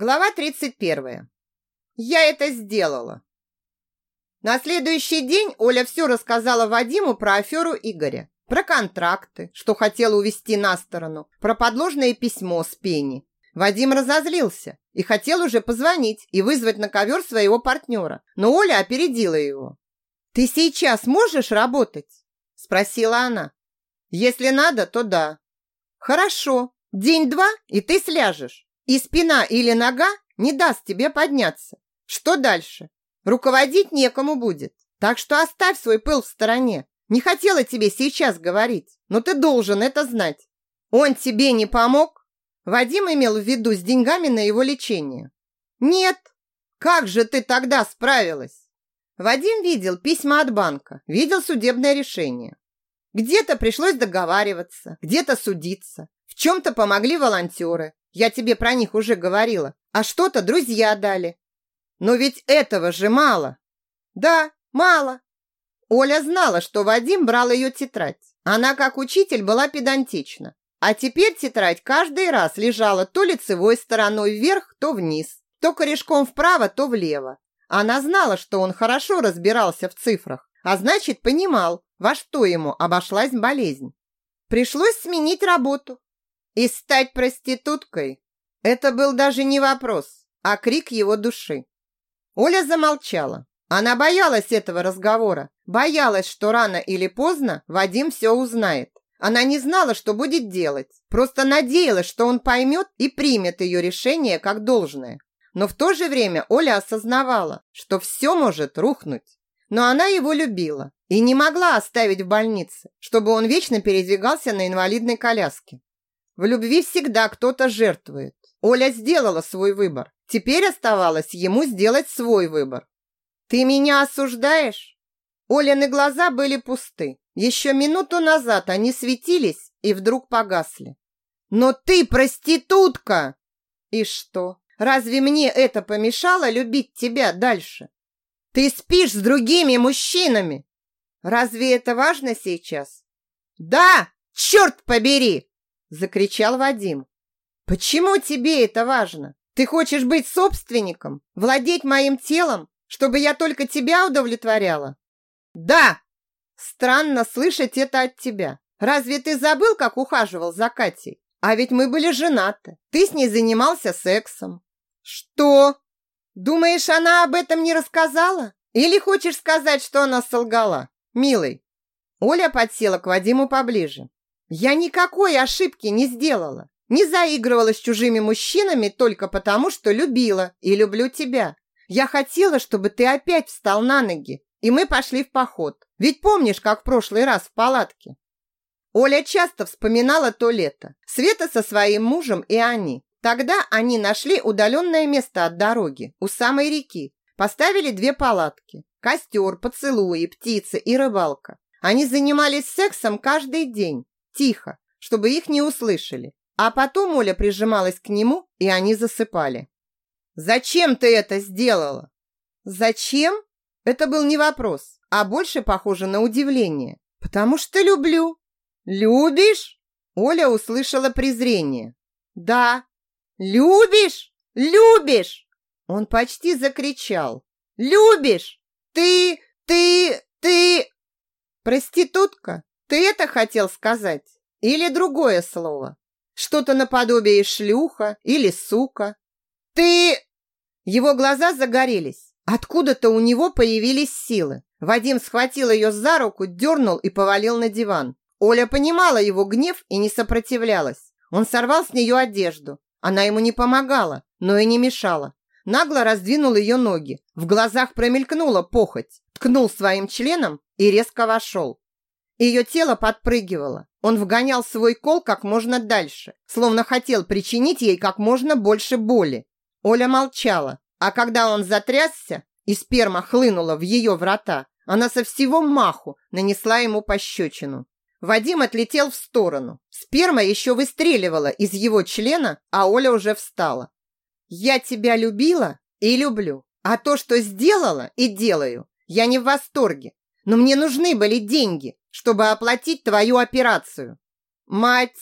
Глава 31. Я это сделала. На следующий день Оля все рассказала Вадиму про аферу Игоря, про контракты, что хотела увести на сторону, про подложное письмо с Пени. Вадим разозлился и хотел уже позвонить и вызвать на ковер своего партнера, но Оля опередила его. «Ты сейчас можешь работать?» – спросила она. «Если надо, то да». «Хорошо, день-два, и ты сляжешь. И спина или нога не даст тебе подняться. Что дальше? Руководить некому будет. Так что оставь свой пыл в стороне. Не хотела тебе сейчас говорить, но ты должен это знать. Он тебе не помог? Вадим имел в виду с деньгами на его лечение. Нет. Как же ты тогда справилась? Вадим видел письма от банка, видел судебное решение. Где-то пришлось договариваться, где-то судиться. В чем-то помогли волонтеры, я тебе про них уже говорила. А что-то друзья дали. Но ведь этого же мало. Да, мало. Оля знала, что Вадим брал ее тетрадь. Она, как учитель, была педантична. А теперь тетрадь каждый раз лежала то лицевой стороной вверх, то вниз, то корешком вправо, то влево. Она знала, что он хорошо разбирался в цифрах, а значит, понимал, во что ему обошлась болезнь. Пришлось сменить работу. И стать проституткой – это был даже не вопрос, а крик его души. Оля замолчала. Она боялась этого разговора, боялась, что рано или поздно Вадим все узнает. Она не знала, что будет делать, просто надеялась, что он поймет и примет ее решение как должное. Но в то же время Оля осознавала, что все может рухнуть. Но она его любила и не могла оставить в больнице, чтобы он вечно передвигался на инвалидной коляске. В любви всегда кто-то жертвует. Оля сделала свой выбор. Теперь оставалось ему сделать свой выбор. Ты меня осуждаешь? Олины глаза были пусты. Еще минуту назад они светились и вдруг погасли. Но ты проститутка! И что? Разве мне это помешало любить тебя дальше? Ты спишь с другими мужчинами. Разве это важно сейчас? Да, черт побери! Закричал Вадим. Почему тебе это важно? Ты хочешь быть собственником? Владеть моим телом? Чтобы я только тебя удовлетворяла? Да! Странно слышать это от тебя. Разве ты забыл, как ухаживал за Катей? А ведь мы были женаты. Ты с ней занимался сексом. Что? Думаешь, она об этом не рассказала? Или хочешь сказать, что она солгала? Милый. Оля подсела к Вадиму поближе. Я никакой ошибки не сделала. Не заигрывала с чужими мужчинами только потому, что любила и люблю тебя. Я хотела, чтобы ты опять встал на ноги, и мы пошли в поход. Ведь помнишь, как в прошлый раз в палатке? Оля часто вспоминала то лето. Света со своим мужем и они. Тогда они нашли удаленное место от дороги, у самой реки. Поставили две палатки. Костер, поцелуи, птицы и рыбалка. Они занимались сексом каждый день тихо, чтобы их не услышали. А потом Оля прижималась к нему, и они засыпали. «Зачем ты это сделала?» «Зачем?» Это был не вопрос, а больше похоже на удивление. «Потому что люблю». «Любишь?» Оля услышала презрение. «Да». «Любишь? Любишь?» Он почти закричал. «Любишь? Ты, ты, ты...» «Проститутка?» Ты это хотел сказать? Или другое слово? Что-то наподобие шлюха или сука? Ты... Его глаза загорелись. Откуда-то у него появились силы. Вадим схватил ее за руку, дернул и повалил на диван. Оля понимала его гнев и не сопротивлялась. Он сорвал с нее одежду. Она ему не помогала, но и не мешала. Нагло раздвинул ее ноги. В глазах промелькнула похоть. Ткнул своим членом и резко вошел. Ее тело подпрыгивало. Он вгонял свой кол как можно дальше, словно хотел причинить ей как можно больше боли. Оля молчала, а когда он затрясся и сперма хлынула в ее врата, она со всего маху нанесла ему пощечину. Вадим отлетел в сторону. Сперма еще выстреливала из его члена, а Оля уже встала. «Я тебя любила и люблю, а то, что сделала и делаю, я не в восторге. Но мне нужны были деньги, чтобы оплатить твою операцию. Мать,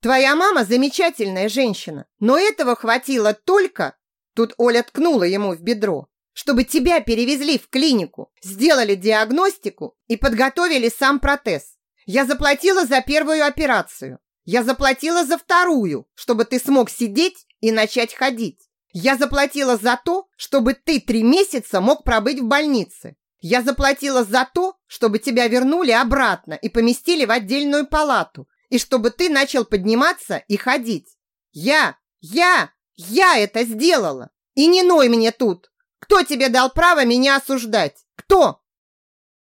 твоя мама замечательная женщина, но этого хватило только Тут Оля ткнула ему в бедро. Чтобы тебя перевезли в клинику, сделали диагностику и подготовили сам протез. Я заплатила за первую операцию. Я заплатила за вторую, чтобы ты смог сидеть и начать ходить. Я заплатила за то, чтобы ты три месяца мог пробыть в больнице. Я заплатила за то, чтобы тебя вернули обратно и поместили в отдельную палату, и чтобы ты начал подниматься и ходить. Я, я, я это сделала. И не ной мне тут. Кто тебе дал право меня осуждать? Кто?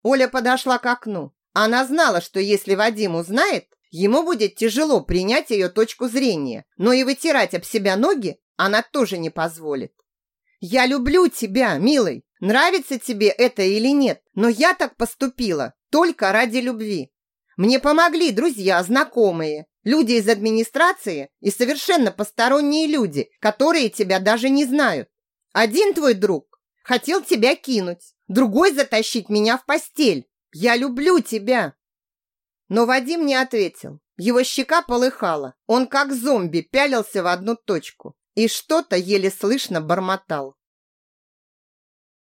Оля подошла к окну. Она знала, что если Вадим узнает, ему будет тяжело принять ее точку зрения, но и вытирать об себя ноги она тоже не позволит. «Я люблю тебя, милый. Нравится тебе это или нет, но я так поступила только ради любви. Мне помогли друзья, знакомые, люди из администрации и совершенно посторонние люди, которые тебя даже не знают. Один твой друг хотел тебя кинуть, другой затащить меня в постель. Я люблю тебя. Но Вадим не ответил. Его щека полыхала. Он как зомби пялился в одну точку и что-то еле слышно бормотал.